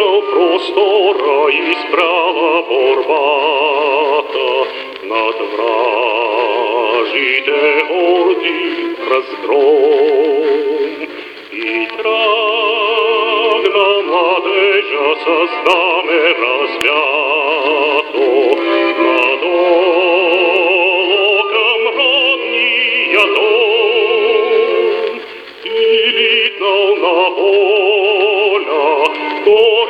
Кожного простора і справа порвата, над вражіде горді розгром. І трагна мадежа со знаме розп'ято, над оком родній ядом, і літнав на полях, Lord.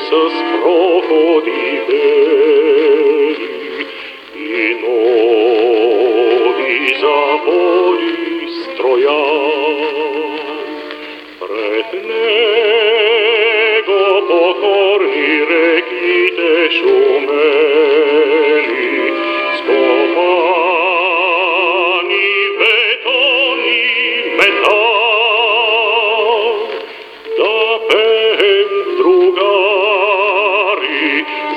sos crofo di me in odis sa voi stroyar prenego corrire qui te sum